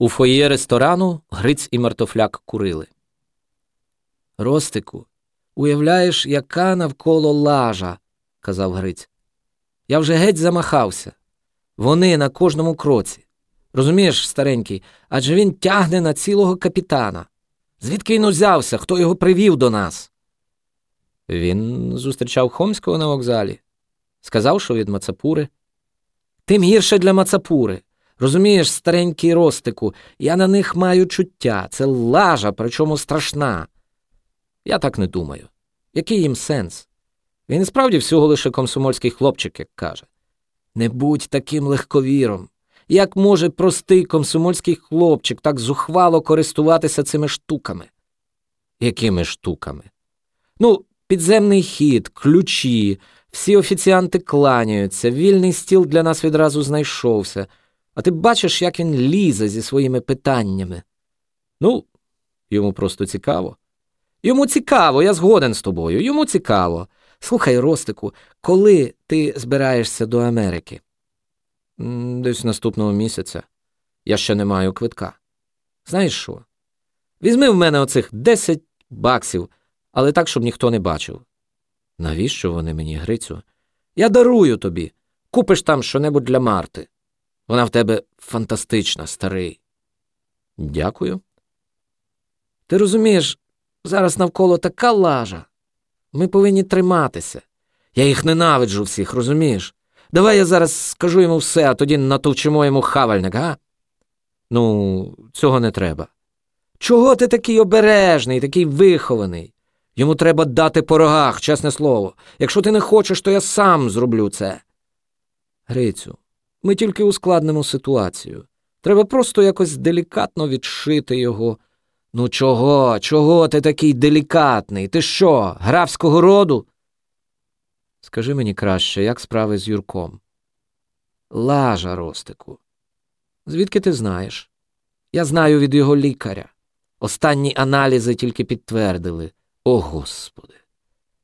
У фоє ресторану Гриць і Мартофляк курили. Ростику, уявляєш, яка навколо лажа, казав Гриць. Я вже геть замахався. Вони на кожному кроці. Розумієш, старенький, адже він тягне на цілого капітана. Звідки він узявся, хто його привів до нас? Він зустрічав Хомського на вокзалі. Сказав, що від Мацапури. Тим гірше для Мацапури. Розумієш, старенький ростику, я на них маю чуття. Це лажа, причому страшна. Я так не думаю. Який їм сенс? Він і справді всього лише комсомольський хлопчик, як каже. Не будь таким легковіром. Як може простий комсомольський хлопчик так зухвало користуватися цими штуками? Якими штуками? Ну, підземний хід, ключі, всі офіціанти кланяються, вільний стіл для нас відразу знайшовся. А ти бачиш, як він лізе зі своїми питаннями. Ну, йому просто цікаво. Йому цікаво, я згоден з тобою. Йому цікаво. Слухай, Ростику, коли ти збираєшся до Америки? Десь наступного місяця. Я ще не маю квитка. Знаєш що? Візьми в мене оцих 10 баксів, але так, щоб ніхто не бачив. Навіщо вони мені, Грицю? Я дарую тобі. Купиш там щонебудь для Марти. Вона в тебе фантастична, старий. Дякую. Ти розумієш, зараз навколо така лажа. Ми повинні триматися. Я їх ненавиджу всіх, розумієш? Давай я зараз скажу йому все, а тоді натовчимо йому хавальник, га? Ну, цього не треба. Чого ти такий обережний, такий вихований? Йому треба дати по рогах, чесне слово. Якщо ти не хочеш, то я сам зроблю це. Грицю, ми тільки ускладнимо ситуацію. Треба просто якось делікатно відшити його. Ну, чого, чого ти такий делікатний? Ти що, графського роду? Скажи мені краще, як справи з Юрком? Лажа, Ростику. Звідки ти знаєш? Я знаю від його лікаря. Останні аналізи тільки підтвердили. О, Господи.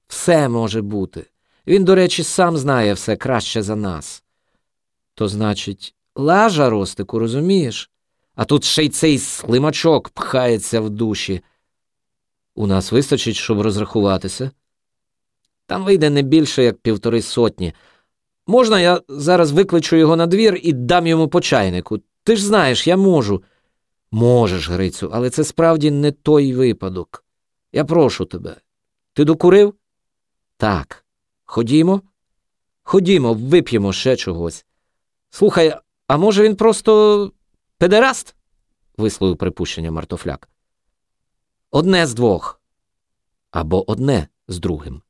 Все може бути. Він, до речі, сам знає все краще за нас. То, значить, лажа, Ростику, розумієш? А тут ще й цей слимачок пхається в душі. У нас вистачить, щоб розрахуватися. Там вийде не більше, як півтори сотні. Можна, я зараз викличу його на двір і дам йому по чайнику. Ти ж знаєш, я можу. Можеш, Грицю, але це справді не той випадок. Я прошу тебе. Ти докурив? Так. Ходімо? Ходімо, вип'ємо ще чогось. Слухай, а може він просто педераст? висловив припущення Мартофляк. Одне з двох. Або одне з другим.